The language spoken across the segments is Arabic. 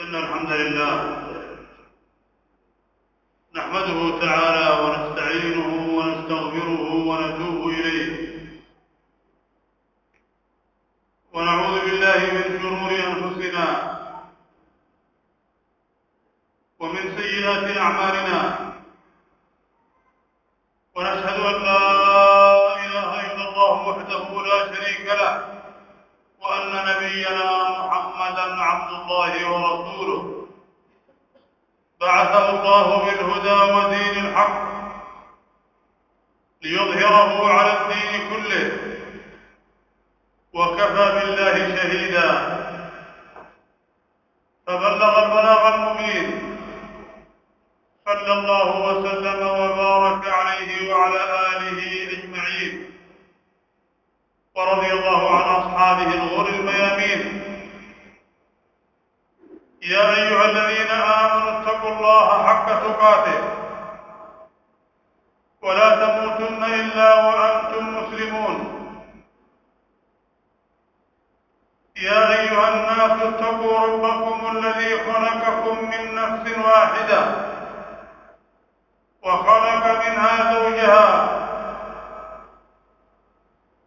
إن الحمد لله نحمده تعالى ونستعينه ونستغفره ونتوب إليه ونعوذ بالله من شرور أنفسنا ومن سيئات أعمالنا ونشهد أن لا إله إلا الله وحده لا شريك له وأن نبينا محمدا عبد الله ورسوله. بعثه الله بالهدى ودين الحق ليظهره على الدين كله. وكفى بالله شهيدا. فبلغ البلاغ المبين. صلى الله وسلم وبارك عليه وعلى آله أجمعين. ورضي الله عن أصحابه الغر الميامين يا أيها الذين آمنوا اتقوا الله حق تقاته. ولا تموتن إلا وأنتم مسلمون. يا أيها الناس اتقوا ربكم الذي خلقكم من نفس واحدة. وخلق منها زوجها.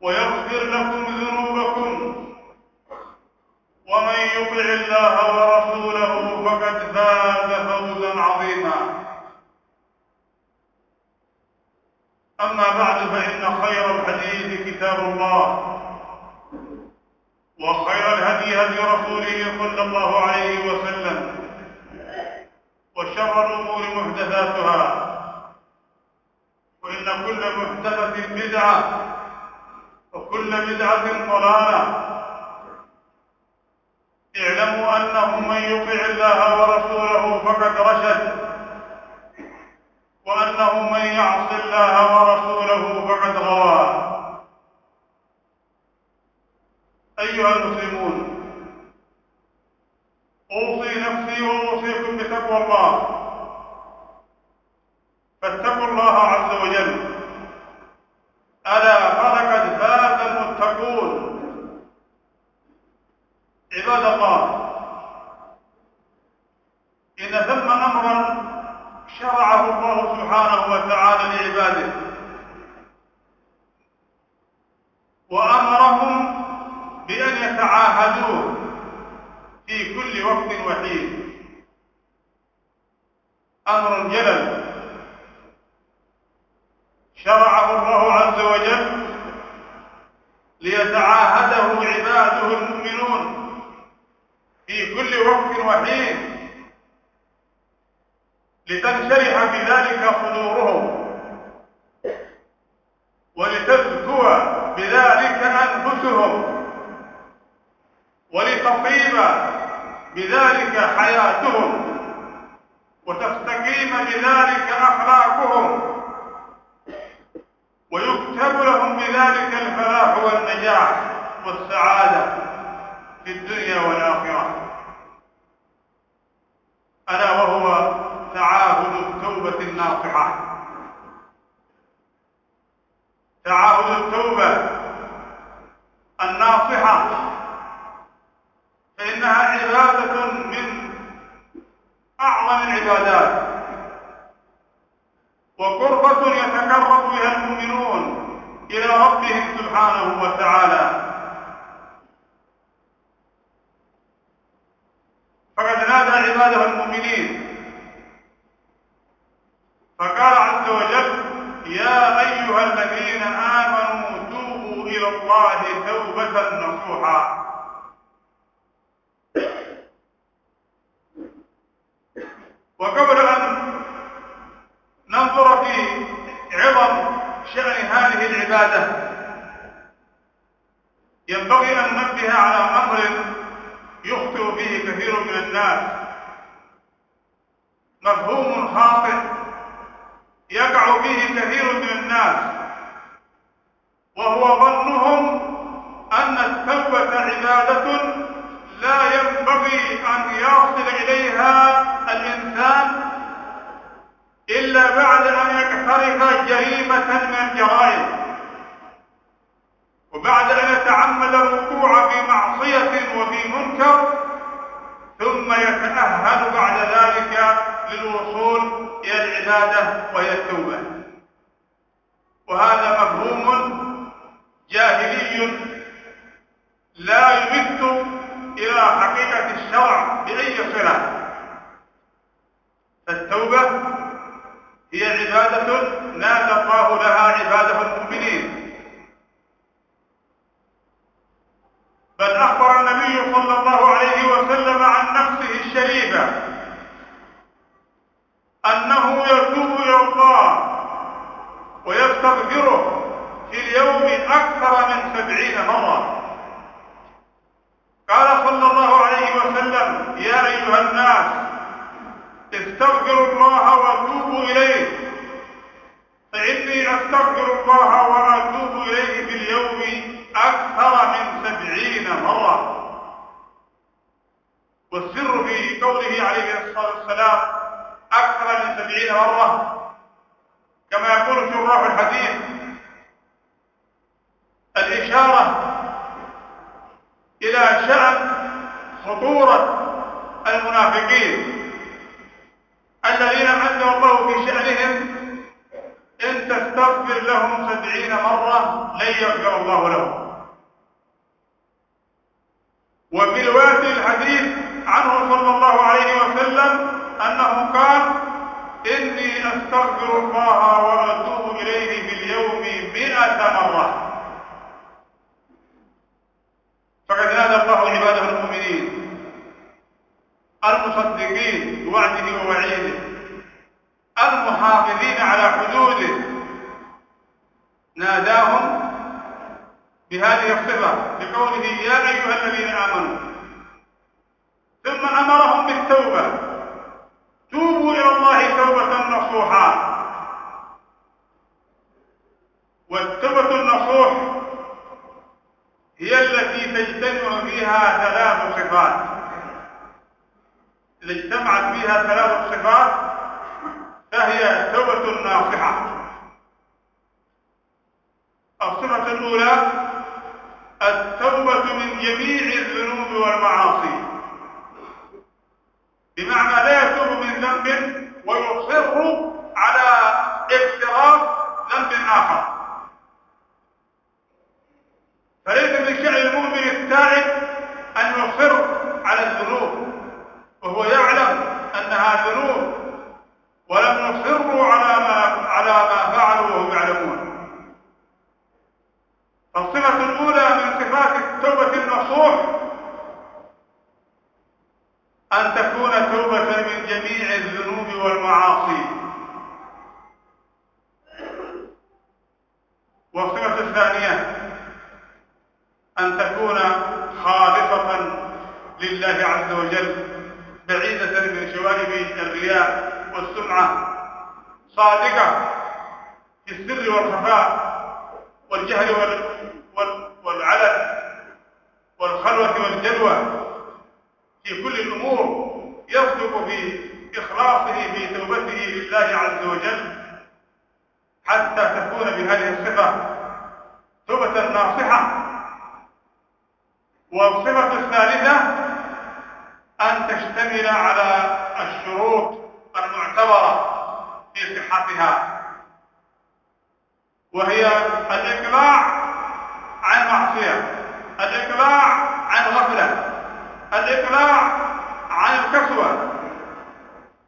ويغفر لكم ذنوبكم والسعادة في الدنيا والآخرة. ألا وهو تعاهد التوبة الناصحة. تعاهد التوبة الناصحة. فإنها عبادة من أعظم العبادات. وقربة يتقرب بها المؤمنون إلى ربهم سبحانه وتعالى فقد نادى عباده المؤمنين فقال عز وجل يا أيها الذين آمنوا توبوا إلى الله توبة نصوحا وقبل أن ننظر في عظم شأن هذه العبادة ينبغي أن ننبه على أمر يخطئ فيه كثير من الناس مفهوم خاطئ يقع فيه كثير من الناس وهو ظنهم أن التوبة عبادة لا ينبغي أن يصل إليها الإنسان إلا بعد أن يقترف جريمة من الجرائم وبعد أن يتعمد الوقوع في معصية وفي منكر ثم يتأهل بعد ذلك للوصول إلى العبادة وهي التوبة وهذا مفهوم جاهلي لا يمد إلى حقيقة صلة فالتوبة هي عبادة نادى الله لها عبادة المؤمنين. بل أخبر النبي صلى الله عليه وسلم عن نفسه الشريفة أنه يتوب إلى الله ويستغفره في اليوم أكثر من سبعين مرة. قال صلى الله عليه وسلم يا أيها الناس استغفروا الله وتوبوا إليه. فإني أستغفر الله وأتوب إليه في اليوم أكثر من سبعين مرة. والسر في قوله عليه الصلاة والسلام أكثر من سبعين مرة. كما يقول شراح الحديث الإشارة إلى شأن خطورة المنافقين الذين عز الله في شأنهم إن تستغفر لهم سبعين مرة لن يغفر الله لهم. وفي رواية الحديث عنه صلى الله عليه وسلم أنه قال إني أستغفر الله وأتوب إليه في اليوم مئة مرة. فقد نادى الله عباده المؤمنين المصدقين بوعده ووعيده المحافظين على حدوده. ناداهم بهذه الصفة بقوله يا أيها الذين آمنوا. ثم أمرهم بالتوبة. توبوا إلى الله توبة نصوحا. والتوبة النصوح التي تجتمع فيها ثلاث صفات. إذا اجتمعت فيها ثلاث صفات فهي توبة ناصحة. الصفة الأولى التوبة من جميع الذنوب والمعاصي. بمعنى لا يتوب من ذنب ويصر على اقتراف ذنب آخر. فليس من شأن المؤمن التائب أن يصر على الذنوب وهو يعلم أنها ذنوب ولم يصروا على ما على ما فعلوا وهم يعلمون. فالصفة الأولى من صفات التوبة النصوح أن تكون توبة من جميع الذنوب والمعاصي. والصفة الثانية أن تكون خالصة لله عز وجل بعيدة من شوائب الرياء والسمعة صادقة في السر والخفاء والجهل وال... وال... والخلوة والجلوة في كل الأمور يصدق في إخلاصه في توبته لله عز وجل حتى تكون بهذه الصفة توبة ناصحة. والصفة الثالثة أن تشتمل على الشروط المعتبرة في صحتها. وهي الإقلاع عن معصية الإقلاع عن غفلة الإقلاع عن الكسوة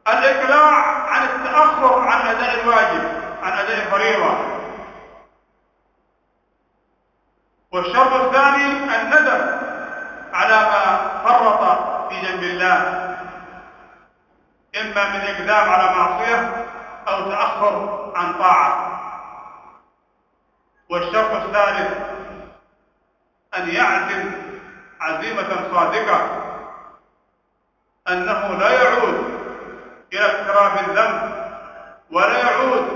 الإقلاع عن التأخر عن أداء الواجب عن أداء الفريضة. والشرط الثاني الندم على ما فرط في جنب الله. إما من إقدام على معصية أو تأخر عن طاعة. والشرط الثالث أن يعزم عزيمة صادقة. أنه لا يعود إلى اقتراف الذنب ولا يعود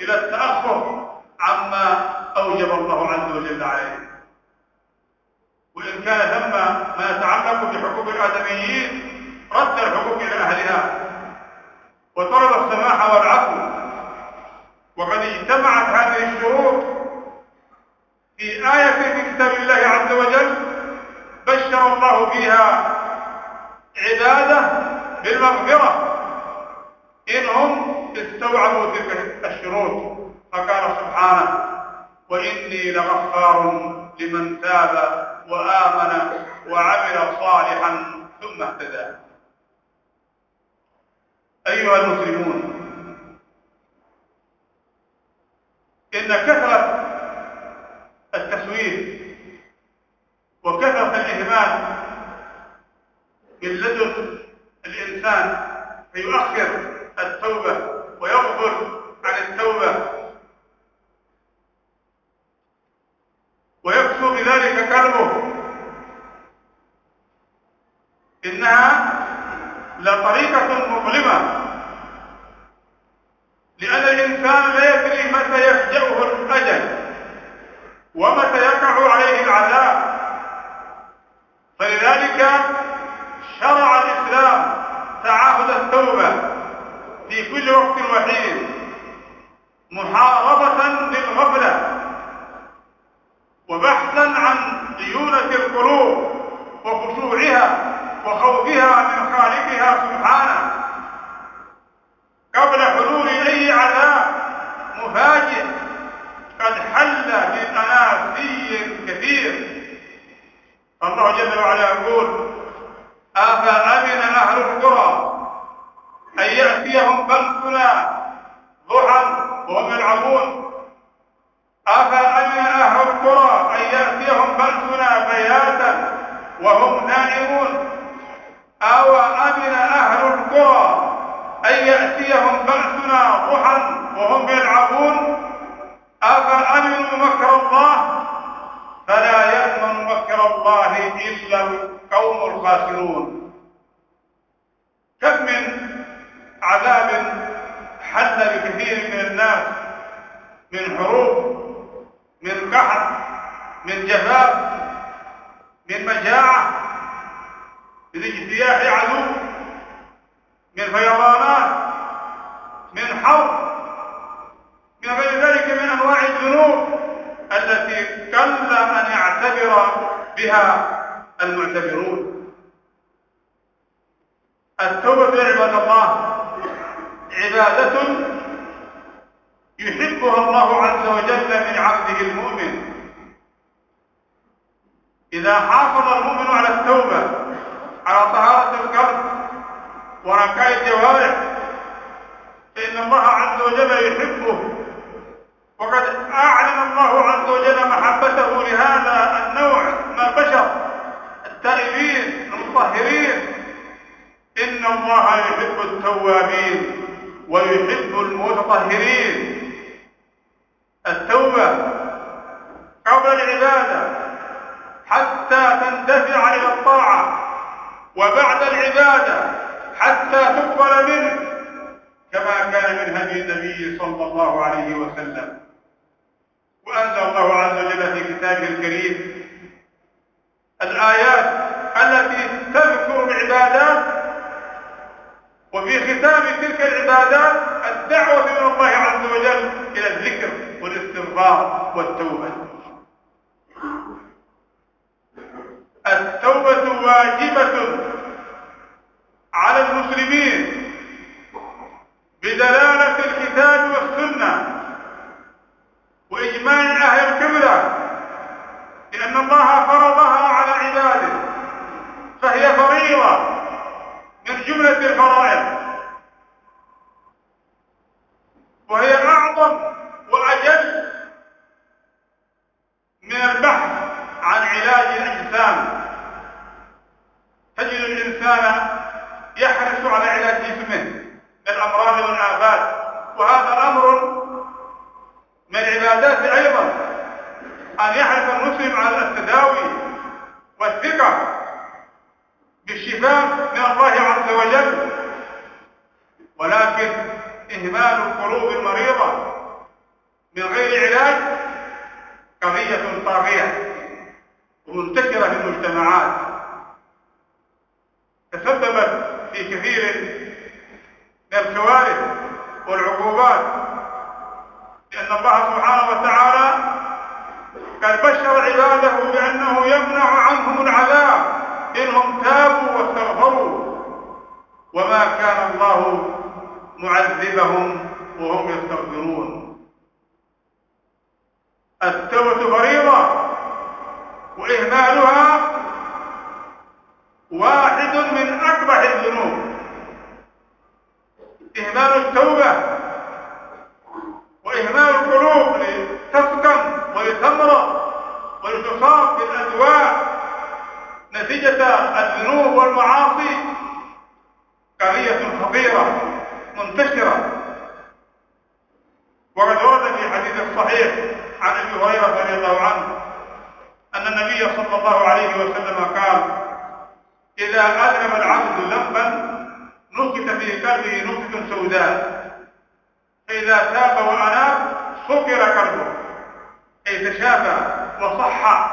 إلى التأخر عما أوجب الله عز وجل عليه. وإن كان ثم ما يتعلق بحقوق الآدميين رد الحقوق إلى أهلها. وطلب السماح والعفو. وقد اجتمعت هذه الشروط في آية من كتاب الله عز وجل بشر الله فيها عبادة بالمغفرة. إنهم استوعبوا تلك الشروط فقال سبحانه وإني لغفار لمن تاب وآمن وعمل صالحا ثم اهتدى. أيها المسلمون إن كثرة التسويف وكثرة الإهمال من لدن الإنسان فيؤخر التوبة ويغفل عن التوبة ويكسو بذلك قلبه إنها لطريقة مظلمة. لأن الإنسان لا يدري متى يفجأه الأجل ومتى يقع عليه العذاب. فلذلك شرع الإسلام تعاهد التوبة في كل وقت وحين محاربة للغفلة. وبحثا عن ليونة القلوب وخشوعها وخوفها من خالقها سبحانه قبل حلول أي عذاب مفاجئ قد حل بأناسي كثير. الله جل وعلا يقول أفأمن أهل القرى أن يأتيهم بأسنا ضحى وهم يلعبون؟ أفأمن أهل القرى أن يأتيهم بأسنا بياتا وهم نائمون؟ أو أمن أهل القرى أن يأتيهم بأسنا ضحى وهم يلعبون؟ أفأمنوا مكر الله؟ فلا يأمن مكر الله إلا القوم الخاسرون. كم من عذاب حل بكثير من الناس من حروب من قحط من جفاف من مجاعة من اجتياح عدو من فيضانات من حرب من غير ذلك من أنواع الذنوب التي قل أن يعتبر بها المعتبرون. التوبة عباد الله عبادة يحبها الله عز وجل من عبده المؤمن. إذا حافظ المؤمن على التوبة على طهارة القلب ونقاء الجوارح فإن الله عز وجل يحبه. وقد أعلن الله عز وجل محبته لهذا النوع من البشر التائبين المطهرين. إن الله يحب التوابين ويحب المتطهرين. التوبة قبل العبادة حتى تندفع إلى الطاعة وبعد العبادة حتى تقبل منه كما كان من هدي النبي صلى الله عليه وسلم. وأنزل الله عز وجل في كتابه الكريم الآيات التي تذكر العبادات وفي ختام تلك العبادات الدعوة من الله عز وجل إلى الذكر. والاستغفار والتوبة. التوبة واجبة على المسلمين بدلالة الكتاب والسنة وإجماع أهل القبلة لأن الله فرضها على عباده فهي فريضة من جملة الفرائض وهي أعظم وأجل من البحث عن علاج الأجسام تجد الإنسان يحرص على علاج جسمه من الأمراض والآفات وهذا أمر من العبادات أيضا أن يحرص المسلم على التداوي والثقة بالشفاء من الله عز وجل ولكن إهمال القلوب المريضة من غير علاج قضية طاغية ومنتشرة في المجتمعات تسببت في كثير من الكوارث والعقوبات لأن الله سبحانه وتعالى قد بشر عباده بأنه يمنع عنهم العذاب إنهم تابوا واستغفروا. وما كان الله معذبهم وهم يستغفرون. التوبة فريضة وإهمالها واحد من أقبح الذنوب. إهمال التوبة وإهمال القلوب لتسكن ولتمرض ولتصاب بالأدواء نتيجة الذنوب والمعاصي. قضية خطيرة منتشرة. وقد ورد في حديث الصحيح عن أبي هريرة رضي الله عنه أن النبي صلى الله عليه وسلم قال إذا أذنب العبد ذنبا نكت في قلبه نكته سوداء. فاذا تاب وأناب سكر قلبه اي تشافى وصح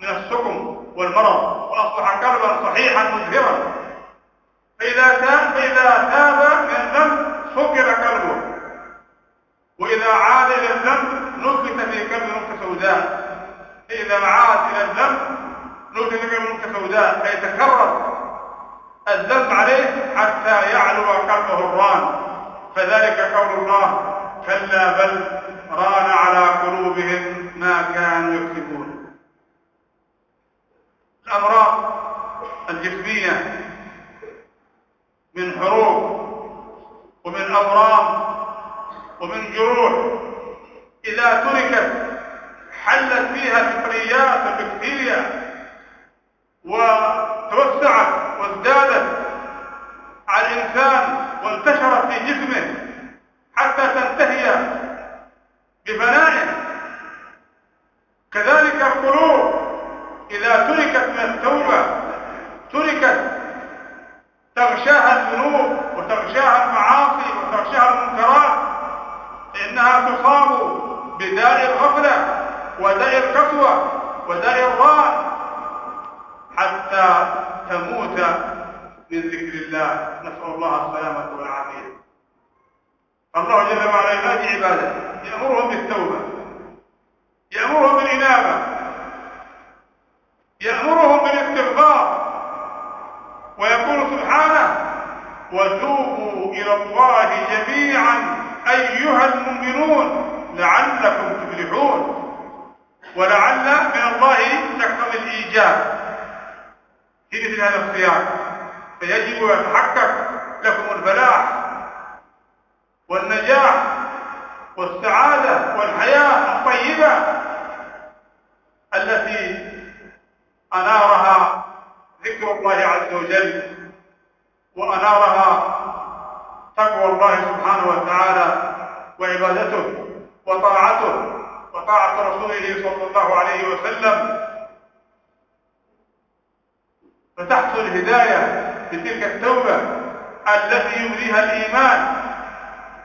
من السقم والمرض وأصبح قلبا صحيحا مزهرا. فإذا تاب فإذا تاب من الذنب سكر قلبه وإذا عاد إلى الذنب نكت في قلبه نكته سوداء. فإذا عاد إلى الذنب نكت في قلبه نكته سوداء. أي تكرر الذنب عليه حتى يعلو قلبه الران. فذلك قول الله كلا بل ران على قلوبهم ما كانوا يكسبون الأمراض الجسمية من حروب ومن أورام ومن جروح إذا تركت حلت فيها الفطريات والبكتيريا وتوسعت وازدادت على الإنسان وانتشرت في جسمه حتى تنتهي بفنائه كذلك القلوب إذا تركت من التوبة تركت تغشاها الذنوب وتغشاها المعاصي وتغشاها المنكرات فإنها تصاب بداء الغفلة وداء القسوة وداء الران حتى تموت من ذكر الله نسأل الله السلامة والعافية الله جل وعلا ينادي عباده يأمرهم بالتوبة يأمرهم بالإنابة يأمرهم بالاستغفار ويقول سبحانه وتوبوا إلى الله جميعا أيها المؤمنون لعلكم تفلحون ولعل من الله تقتضي الإيجاب في مثل هذا السياق فيجب يتحقق لكم الفلاح والنجاح والسعادة والحياة الطيبة التي أنارها ذكر الله عز وجل وأنارها تقوى الله سبحانه وتعالى وعبادته وطاعته وطاعة رسوله صلى الله عليه وسلم. فتحصل الهداية بتلك التوبة التي يمليها الإيمان.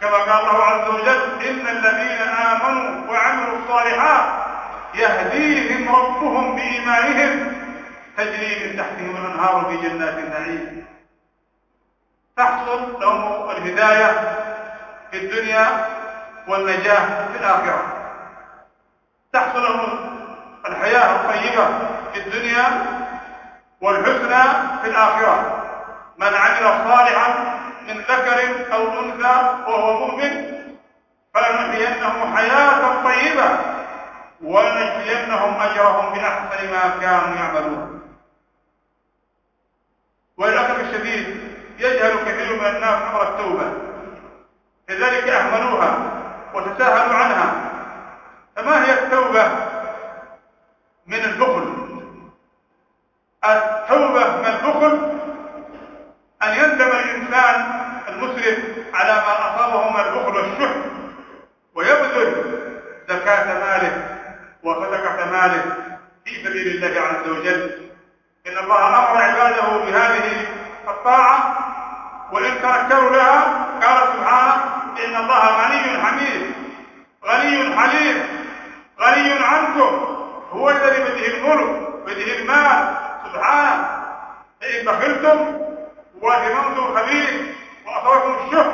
كما قال الله عز وجل إن الذين آمنوا وعملوا الصالحات يهديهم ربهم بإيمانهم تجري من تحتهم الأنهار في جنات النعيم. تحصل لهم الهداية في الدنيا والنجاة في الآخرة. تحصل لهم الحياة الطيبة في الدنيا والحسنى في الآخرة. من عمل صالحا من ذكر أو أنثى وهو مؤمن فلنحيينه حياة طيبة ولنجزينهم أجرهم بأحسن ما كانوا يعملون. وللأسف الشديد يجهل كثير من الناس أمر التوبة. لذلك أهملوها وتساهلوا عنها. فما هي التوبة من البخل؟ التوبة من البخل أن يندم الإنسان المسلم على ما أصابه من البخل والشح ويبذل زكاة ماله وصدقة ماله في سبيل الله عز وجل. إن الله أمر عباده بهذه الطاعة وإن تنكروا لها قال سبحانه إن الله غني حميد غني حليم غني عنكم هو الذي بده الملك بده المال سبحانه فإن بخلتم وذممتم الخبيث وأصابكم الشح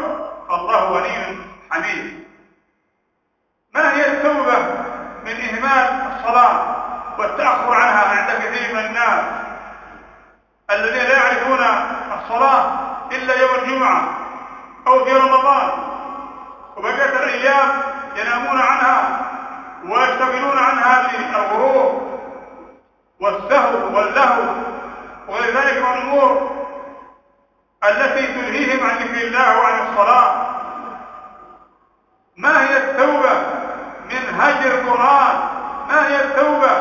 فالله غني حميد. ما هي التوبة من إهمال الصلاة والتأخر عنها عند كثير من الناس؟ الذين لا يعرفون الصلاة إلا يوم الجمعة أو في رمضان. وبقية الأيام ينامون عنها ويشتغلون عنها بالغروب والسهو واللهو وغير ذلك من الأمور التي تلهيهم عن ذكر الله وعن الصلاة. ما هي التوبة من هجر القرآن؟ ما هي التوبة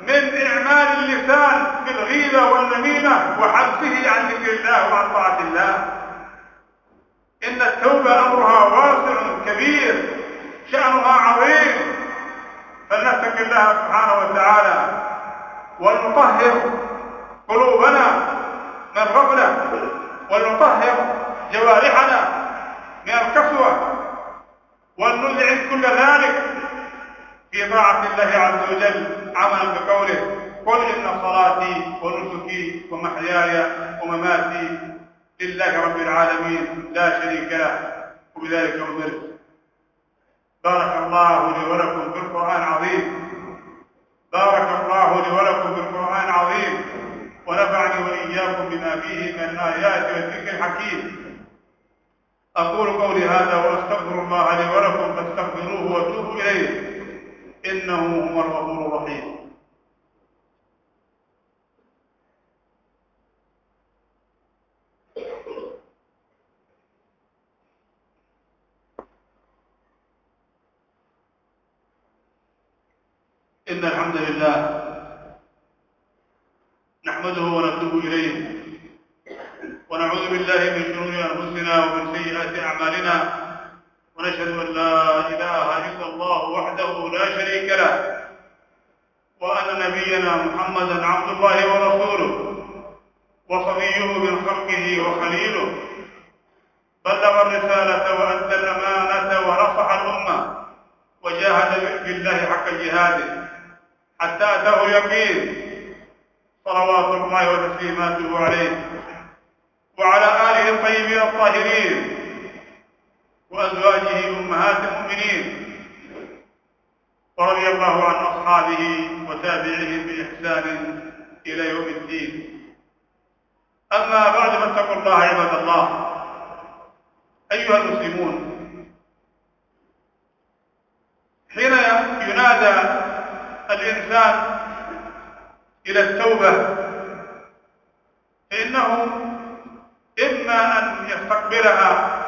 من إعمال اللسان في الغيبة والنميمة وحبسه عن ذكر الله وعن طاعة الله؟ إن التوبة أمرها واسع كبير شأنها عظيم. فلنتق الله سبحانه وتعالى. ولنطهر قلوبنا من غفلة ولنطهر جوارحنا من القسوة ولنذعن كل ذلك في طاعة الله عز وجل عملا بقوله قل إن صلاتي ونسكي ومحياي ومماتي لله رب العالمين لا شريك له وبذلك أمرت. بارك الله لي ولكم في القرآن العظيم. بارك الله لي ولكم في القرآن العظيم ونفعني وإياكم بما فيه من الآيات والذكر الحكيم. أقول قولي هذا وأستغفر الله لي ولكم فاستغفروه وتوبوا إليه إنه هو الغفور الرحيم. إن الحمد لله نحمده ونتوب إليه ونعوذ بالله من شرور أنفسنا ومن سيئات أعمالنا ونشهد أن لا إله إلا الله وحده لا شريك له وأن نبينا محمدا عبد الله ورسوله وصفيه من خلقه وخليله بلغ الرسالة وأدى الأمانة ونصح الأمة وجاهد في الله حق جهاده حتى أتاه اليقين. صلوات الله وتسليماته عليه. وعلى آله الطيبين الطاهرين. وأزواجه أمهات المؤمنين. ورضي الله عن أصحابه وتابعيهم بإحسان إلى يوم الدين. أما بعد فاتقوا الله عباد الله. أيها المسلمون حين ينادى الإنسان إلى التوبة. فإنه إما أن يستقبلها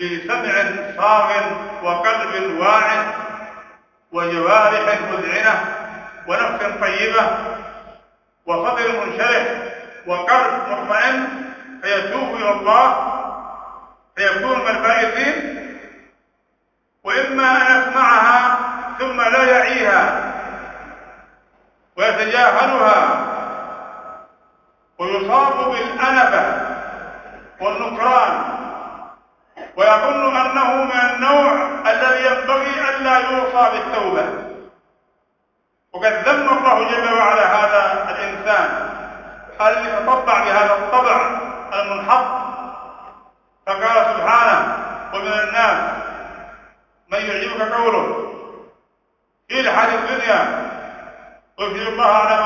بسمع صاغ وقلب واع وجوارح مذعنة ونفس طيبة وصدر منشرح وقلب مطمئن فيتوب إلى الله فيكون من الفائزين. وإما أن يسمعها ثم لا يعيها ويتجاهلها ويصاب بالأنبة والنكران ويظن أنه من النوع الذي ينبغي ألا يوصى بالتوبة. وقد ذم الله جل وعلا هذا الإنسان. الذي تطبع بهذا الطبع المنحط؟ فقال سبحانه ومن الناس من يعجبك قوله lot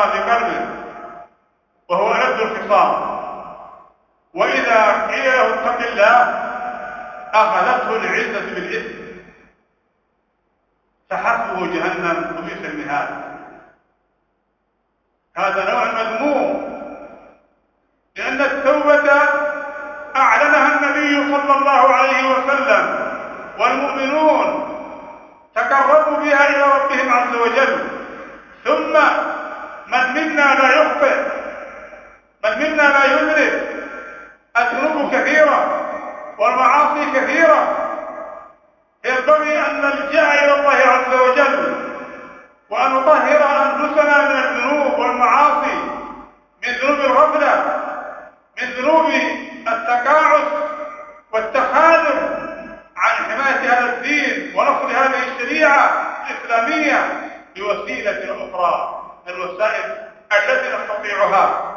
وأن نطهر أنفسنا من الذنوب والمعاصي من ذنوب الغفلة من ذنوب التقاعس الإسلامية بوسيلة أخرى من الوسائل التي نستطيعها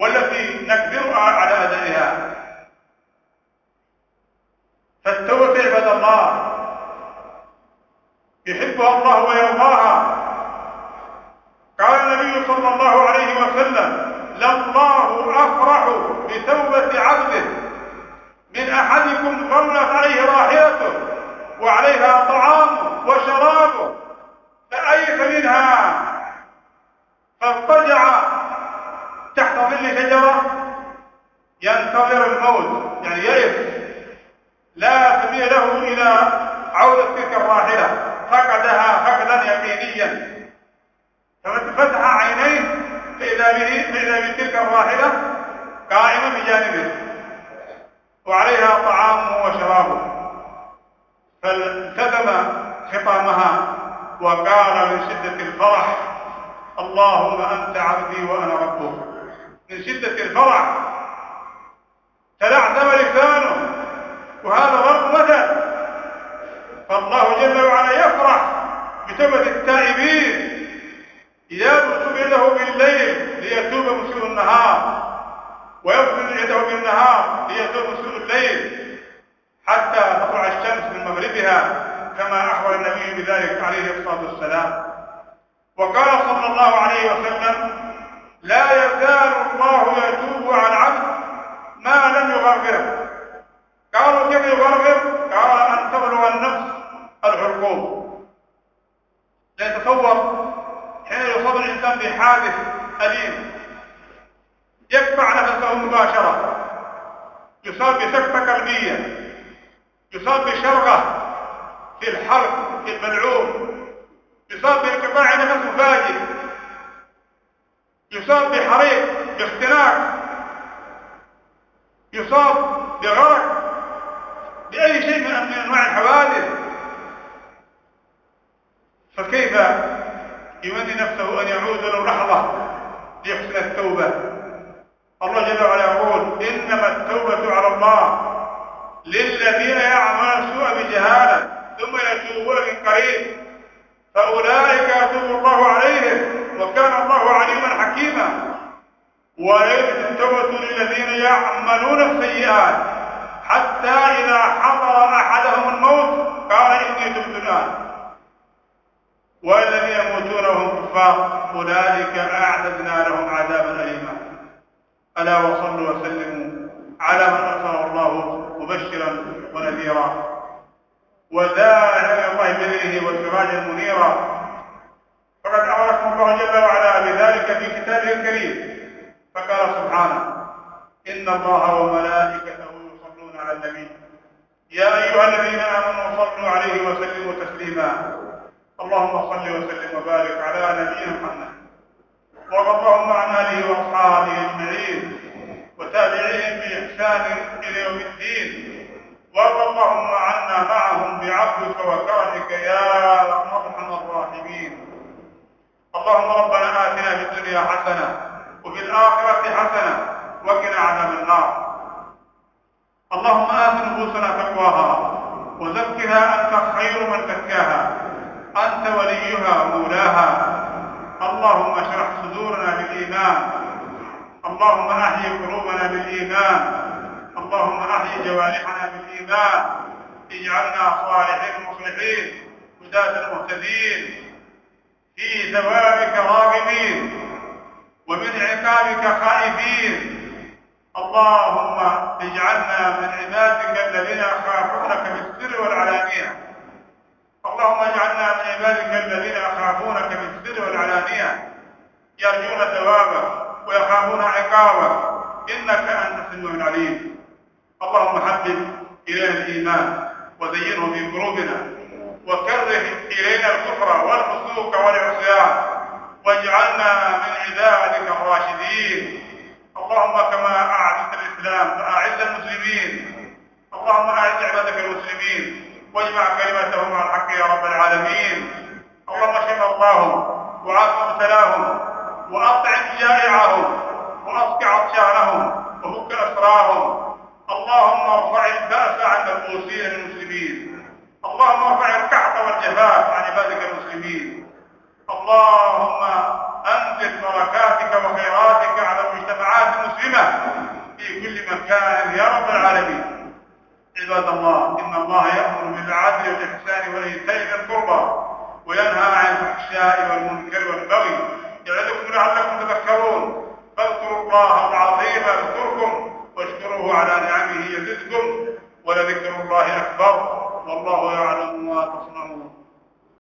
والتي نقدر على أدائها فالتوبة عباد الله يحبها الله ويرضاها قال النبي صلى الله عليه وسلم لله أفرح بتوبة عبده من أحدكم ظلت عليه راحلته وعليها طعامه وشرابه فأيس منها فاضطجع تحت ظل شجرة ينتظر الموت يعني يئس لا سبيل له إلى عودة تلك الراحلة فقدها فقدا يقينيا ففتح عينيه فإذا به فإذا بتلك الراحلة قائمة بجانبه. وعليها طعامه وشرابه. فالتزم خطامها وقال من شدة الفرح اللهم أنت عبدي وأنا ربك. من شدة الفرح تلعثم لسانه وهذا ضرب مثل فالله جل وعلا يفرح بتوبة التائبين يبسط يده بالليل. ليتوب مسيء النهار ويبسط يده بالنهار ليتوب مسيء الليل حتى تطلع الشمس من مغربها كما أخبر النبي بذلك عليه الصلاة والسلام. وقال صلى الله عليه وسلم لا يزال الله يتوب على العبد ما لم يغرغره قالوا كيف يغرغر يعملون السيئات. حتى إذا حضر أحدهم الموت قال إني تبت الآن والذين يموتون وهم كفار أولئك أعتدنا لهم عذابا أليما. ألا وصلوا وسلموا على من أرسله الله مبشرا ونذيرا. وداعيا إلى الله بإذنه وسراجا منيرا فقد أمركم الله جل وعلا بذلك في كتابه الكريم. فقال سبحانه إن الله وملائكته يصلون على النبي. يا أيها الذين آمنوا صلوا عليه وسلموا تسليما. اللهم صل وسلم وبارك على نبينا محمد. وارض اللهم عن آله وأصحابه أجمعين. وتابعيهم بإحسان إلى يوم الدين. وارض اللهم عنا معهم بعفوك وكرمك يا أرحم الراحمين. اللهم ربنا آتنا في الدنيا حسنة وفي الآخرة حسنة. وقنا عذاب النار. اللهم آت نفوسنا تقواها وزكها أنت خير من زكاها. أنت وليها ومولاها. اللهم اشرح صدورنا بالإيمان. اللهم أحيي قلوبنا بالإيمان. اللهم أحيي جوارحنا بالإيمان. اجعلنا صالحين مصلحين. هداة المهتدين. في ثوابك راغبين. ومن عقابك خائفين. اللهم اجعلنا من عبادك الذين يخافونك بالسر والعلانية. اللهم اجعلنا من عبادك الذين يخافونك في السر والعلانية. يرجون ثوابك ويخافون عقابك. إنك أنت السميع العليم. اللهم حبب إلينا الإيمان وزينه في قلوبنا. وكره إلينا الكفر والفسوق والعصيان. واجعلنا من عبادك الراشدين. اللهم كما أعزت الإسلام فأعز المسلمين. اللهم أعز عبادك المسلمين. واجمع كلمتهم على الحق يا رب العالمين. اللهم اشف مرضاهم وعاف مبتلاهم وأطعم جائعهم واسق عطشانهم وفك اسراهم اللهم ارفع البأس عن الموصين المسلمين. اللهم ارفع القحط والجفاف عن عبادك المسلمين. اللهم أنزل بركاتك وخيراتك على المجتمعات المسلمة في كل مكان يا رب العالمين. عباد الله إن الله يأمر بالعدل والإحسان وإيتاء ذي القربى وينهى عن الفحشاء والمنكر والبغي يعظكم لعلكم تذكرون. فاذكروا الله العظيم يذكركم واشكروه على نعمه يزدكم ولذكر الله أكبر والله يعلم ما تصنعون.